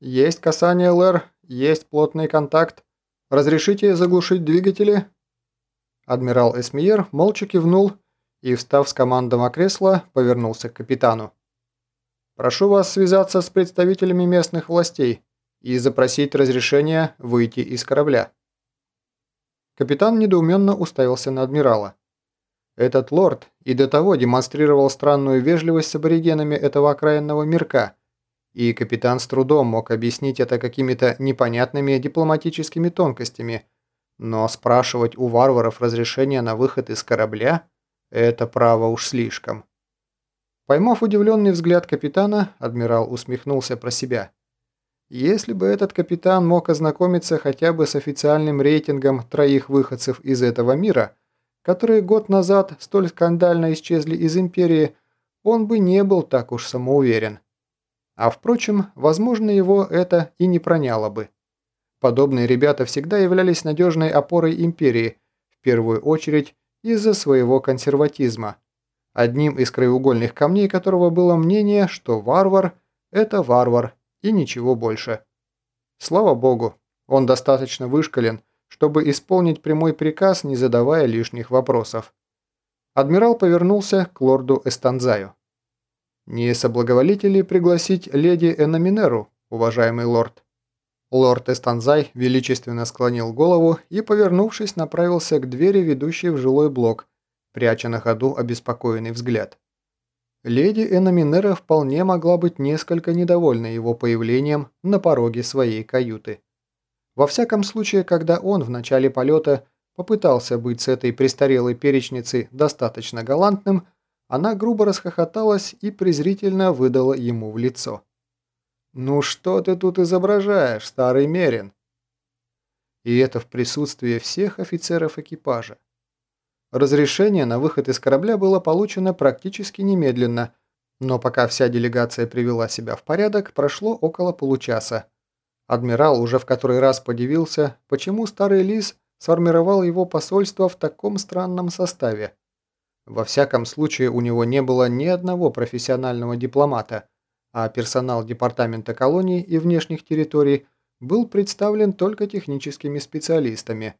«Есть касание, Лэр, есть плотный контакт. Разрешите заглушить двигатели?» Адмирал Эсмиер молча кивнул и, встав с командного кресла, повернулся к капитану. «Прошу вас связаться с представителями местных властей и запросить разрешение выйти из корабля». Капитан недоуменно уставился на адмирала. Этот лорд и до того демонстрировал странную вежливость с аборигенами этого окраинного мирка, и капитан с трудом мог объяснить это какими-то непонятными дипломатическими тонкостями, но спрашивать у варваров разрешения на выход из корабля – это право уж слишком. Поймав удивленный взгляд капитана, адмирал усмехнулся про себя. Если бы этот капитан мог ознакомиться хотя бы с официальным рейтингом троих выходцев из этого мира – которые год назад столь скандально исчезли из Империи, он бы не был так уж самоуверен. А впрочем, возможно, его это и не проняло бы. Подобные ребята всегда являлись надежной опорой Империи, в первую очередь из-за своего консерватизма, одним из краеугольных камней которого было мнение, что варвар – это варвар и ничего больше. Слава богу, он достаточно вышкален, чтобы исполнить прямой приказ, не задавая лишних вопросов. Адмирал повернулся к лорду Эстанзаю. «Не соблаговолите ли пригласить леди Эноминеру, уважаемый лорд?» Лорд Эстанзай величественно склонил голову и, повернувшись, направился к двери, ведущей в жилой блок, пряча на ходу обеспокоенный взгляд. Леди Эноминера вполне могла быть несколько недовольна его появлением на пороге своей каюты. Во всяком случае, когда он в начале полета попытался быть с этой престарелой перечницей достаточно галантным, она грубо расхохоталась и презрительно выдала ему в лицо. «Ну что ты тут изображаешь, старый Мерин?» И это в присутствии всех офицеров экипажа. Разрешение на выход из корабля было получено практически немедленно, но пока вся делегация привела себя в порядок, прошло около получаса, Адмирал уже в который раз подивился, почему старый лис сформировал его посольство в таком странном составе. Во всяком случае, у него не было ни одного профессионального дипломата, а персонал Департамента колоний и внешних территорий был представлен только техническими специалистами.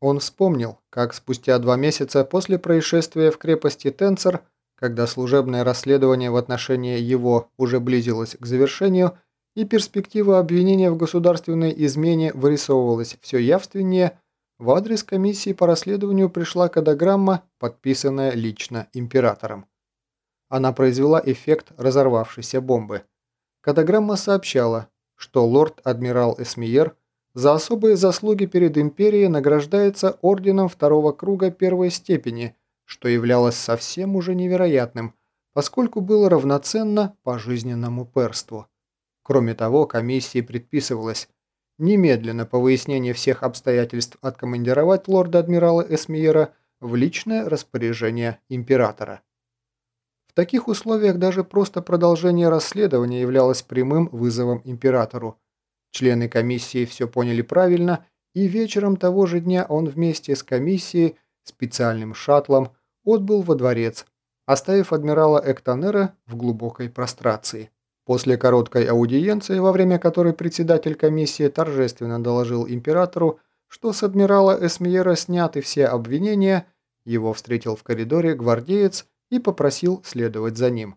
Он вспомнил, как спустя два месяца после происшествия в крепости Тенцер, когда служебное расследование в отношении его уже близилось к завершению, и перспектива обвинения в государственной измене вырисовывалась все явственнее, в адрес комиссии по расследованию пришла кодограмма, подписанная лично императором. Она произвела эффект разорвавшейся бомбы. Кодограмма сообщала, что лорд-адмирал Эсмиер за особые заслуги перед империей награждается орденом второго круга первой степени, что являлось совсем уже невероятным, поскольку было равноценно пожизненному перству. Кроме того, комиссии предписывалось немедленно по выяснении всех обстоятельств откомандировать лорда-адмирала Эсмиера в личное распоряжение императора. В таких условиях даже просто продолжение расследования являлось прямым вызовом императору. Члены комиссии все поняли правильно, и вечером того же дня он вместе с комиссией специальным шаттлом отбыл во дворец, оставив адмирала Эктонера в глубокой прострации. После короткой аудиенции, во время которой председатель комиссии торжественно доложил императору, что с адмирала Эсмиера сняты все обвинения, его встретил в коридоре гвардеец и попросил следовать за ним.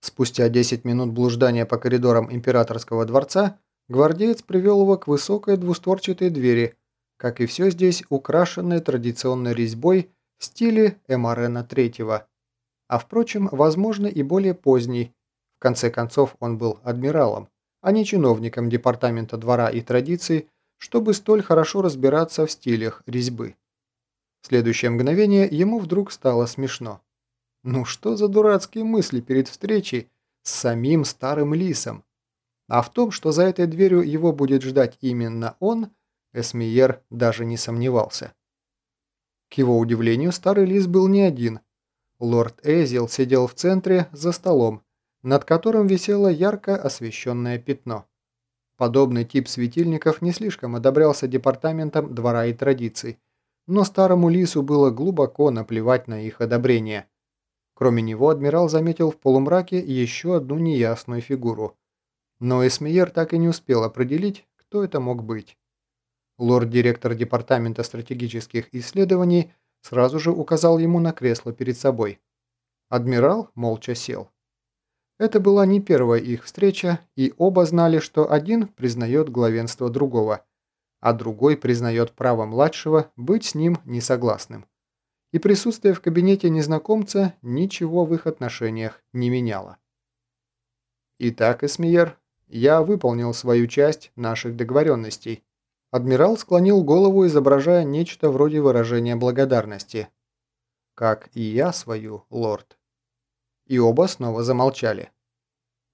Спустя 10 минут блуждания по коридорам императорского дворца, гвардеец привел его к высокой двустворчатой двери, как и все здесь украшенной традиционной резьбой в стиле Эмарена III, а впрочем, возможно и более поздней, конце концов, он был адмиралом, а не чиновником Департамента двора и традиций, чтобы столь хорошо разбираться в стилях резьбы. В следующее мгновение ему вдруг стало смешно. Ну что за дурацкие мысли перед встречей с самим старым лисом? А в том, что за этой дверью его будет ждать именно он, Эсмиер даже не сомневался. К его удивлению, старый лис был не один. Лорд Эзил сидел в центре за столом, над которым висело ярко освещенное пятно. Подобный тип светильников не слишком одобрялся департаментом двора и традиций, но старому лису было глубоко наплевать на их одобрение. Кроме него адмирал заметил в полумраке еще одну неясную фигуру. Но Эсмиер так и не успел определить, кто это мог быть. Лорд-директор Департамента стратегических исследований сразу же указал ему на кресло перед собой. Адмирал молча сел. Это была не первая их встреча, и оба знали, что один признает главенство другого, а другой признает право младшего быть с ним несогласным. И присутствие в кабинете незнакомца ничего в их отношениях не меняло. «Итак, Эсмиер, я выполнил свою часть наших договоренностей». Адмирал склонил голову, изображая нечто вроде выражения благодарности. «Как и я свою, лорд». И оба снова замолчали.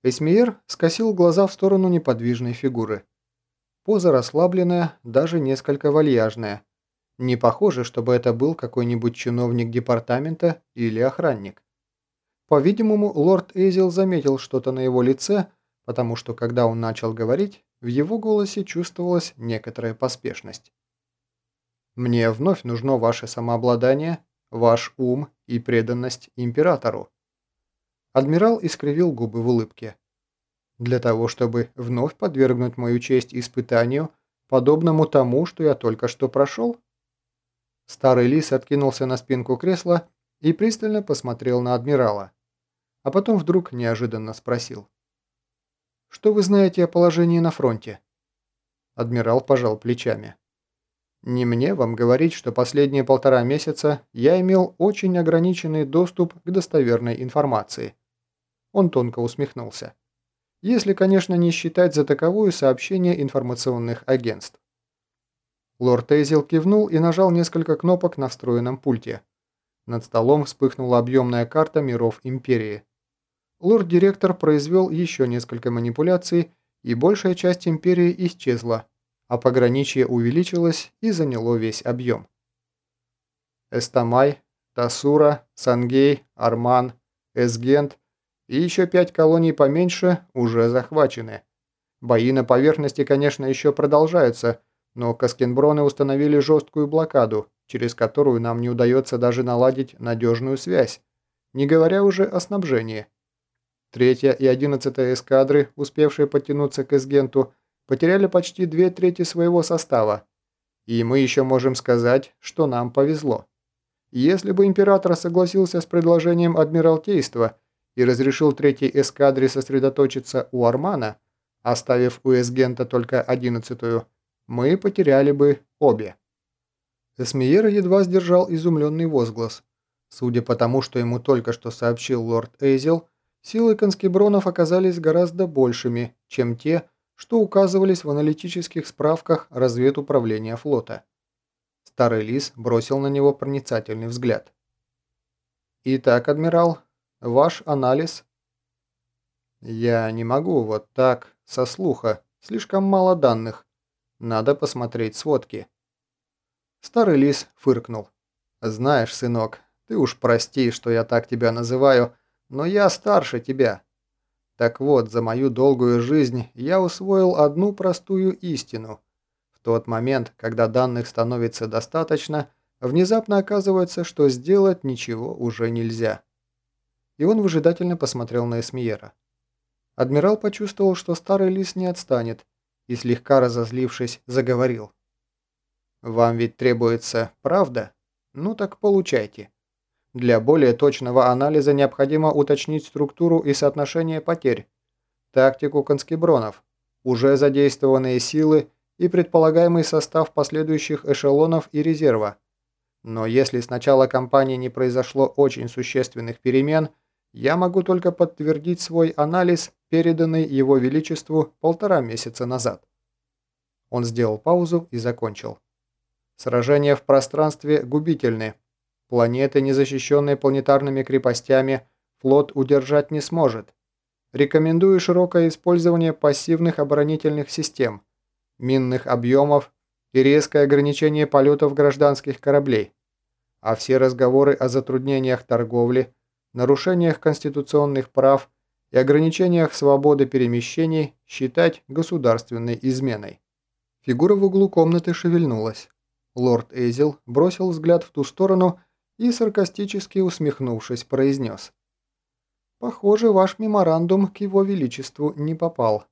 Эсмиер скосил глаза в сторону неподвижной фигуры. Поза расслабленная, даже несколько вальяжная. Не похоже, чтобы это был какой-нибудь чиновник департамента или охранник. По-видимому, лорд Эйзел заметил что-то на его лице, потому что когда он начал говорить, в его голосе чувствовалась некоторая поспешность. «Мне вновь нужно ваше самообладание, ваш ум и преданность императору». Адмирал искривил губы в улыбке. «Для того, чтобы вновь подвергнуть мою честь испытанию, подобному тому, что я только что прошел?» Старый лис откинулся на спинку кресла и пристально посмотрел на адмирала а потом вдруг неожиданно спросил. «Что вы знаете о положении на фронте?» Адмирал пожал плечами. «Не мне вам говорить, что последние полтора месяца я имел очень ограниченный доступ к достоверной информации». Он тонко усмехнулся. Если, конечно, не считать за таковую сообщение информационных агентств. Лорд Эйзел кивнул и нажал несколько кнопок на встроенном пульте. Над столом вспыхнула объемная карта миров Империи лорд-директор произвел еще несколько манипуляций, и большая часть империи исчезла, а пограничье увеличилось и заняло весь объем. Эстамай, Тасура, Сангей, Арман, Эсгент и еще пять колоний поменьше уже захвачены. Бои на поверхности, конечно, еще продолжаются, но Каскенброны установили жесткую блокаду, через которую нам не удается даже наладить надежную связь, не говоря уже о снабжении. Третья и одиннадцатая эскадры, успевшие подтянуться к Эсгенту, потеряли почти две трети своего состава. И мы еще можем сказать, что нам повезло. Если бы император согласился с предложением Адмиралтейства и разрешил третьей эскадре сосредоточиться у Армана, оставив у Эсгента только одиннадцатую, мы потеряли бы обе. Эсмиер едва сдержал изумленный возглас. Судя по тому, что ему только что сообщил лорд Эйзел, Силы конскебронов оказались гораздо большими, чем те, что указывались в аналитических справках разведуправления флота. Старый лис бросил на него проницательный взгляд. «Итак, адмирал, ваш анализ?» «Я не могу вот так, со слуха, слишком мало данных. Надо посмотреть сводки». Старый лис фыркнул. «Знаешь, сынок, ты уж прости, что я так тебя называю, — но я старше тебя. Так вот, за мою долгую жизнь я усвоил одну простую истину. В тот момент, когда данных становится достаточно, внезапно оказывается, что сделать ничего уже нельзя. И он выжидательно посмотрел на Эсмиера. Адмирал почувствовал, что старый лис не отстанет, и слегка разозлившись, заговорил. «Вам ведь требуется правда? Ну так получайте. Для более точного анализа необходимо уточнить структуру и соотношение потерь, тактику конскебронов, уже задействованные силы и предполагаемый состав последующих эшелонов и резерва. Но если с начала кампании не произошло очень существенных перемен, я могу только подтвердить свой анализ, переданный Его Величеству полтора месяца назад. Он сделал паузу и закончил. Сражения в пространстве губительны, Планеты, не защищенные планетарными крепостями, флот удержать не сможет. Рекомендую широкое использование пассивных оборонительных систем, минных объемов и резкое ограничение полетов гражданских кораблей. А все разговоры о затруднениях торговли, нарушениях конституционных прав и ограничениях свободы перемещений считать государственной изменой. Фигура в углу комнаты шевельнулась. Лорд Эйзел бросил взгляд в ту сторону и, саркастически усмехнувшись, произнес. «Похоже, ваш меморандум к его величеству не попал.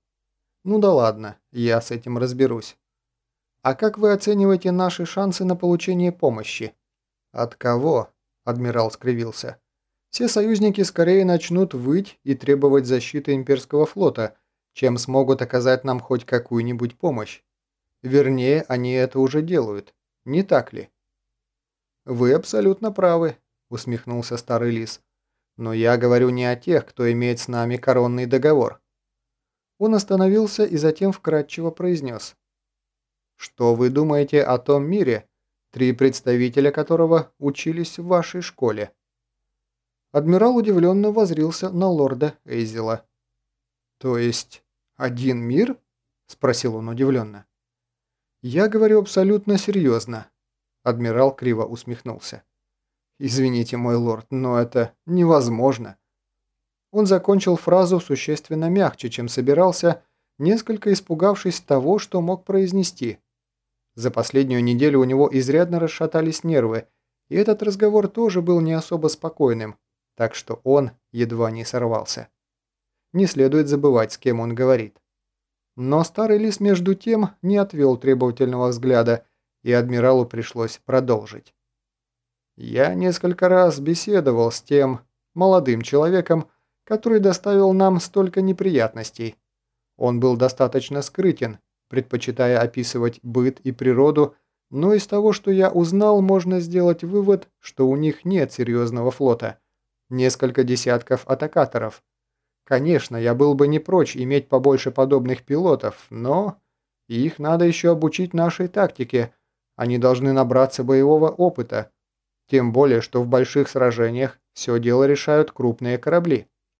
Ну да ладно, я с этим разберусь. А как вы оцениваете наши шансы на получение помощи? От кого? Адмирал скривился. Все союзники скорее начнут выть и требовать защиты имперского флота, чем смогут оказать нам хоть какую-нибудь помощь. Вернее, они это уже делают. Не так ли? Вы абсолютно правы, усмехнулся старый лис. Но я говорю не о тех, кто имеет с нами коронный договор. Он остановился и затем вкратчиво произнес. «Что вы думаете о том мире, три представителя которого учились в вашей школе?» Адмирал удивленно возрился на лорда Эйзела. «То есть один мир?» – спросил он удивленно. «Я говорю абсолютно серьезно», – адмирал криво усмехнулся. «Извините, мой лорд, но это невозможно». Он закончил фразу существенно мягче, чем собирался, несколько испугавшись того, что мог произнести. За последнюю неделю у него изрядно расшатались нервы, и этот разговор тоже был не особо спокойным, так что он едва не сорвался. Не следует забывать, с кем он говорит. Но старый лис между тем не отвел требовательного взгляда, и адмиралу пришлось продолжить. Я несколько раз беседовал с тем молодым человеком, который доставил нам столько неприятностей. Он был достаточно скрытен, предпочитая описывать быт и природу, но из того, что я узнал, можно сделать вывод, что у них нет серьезного флота. Несколько десятков атакаторов. Конечно, я был бы не прочь иметь побольше подобных пилотов, но их надо еще обучить нашей тактике. Они должны набраться боевого опыта, тем более, что в больших сражениях все дело решают крупные корабли.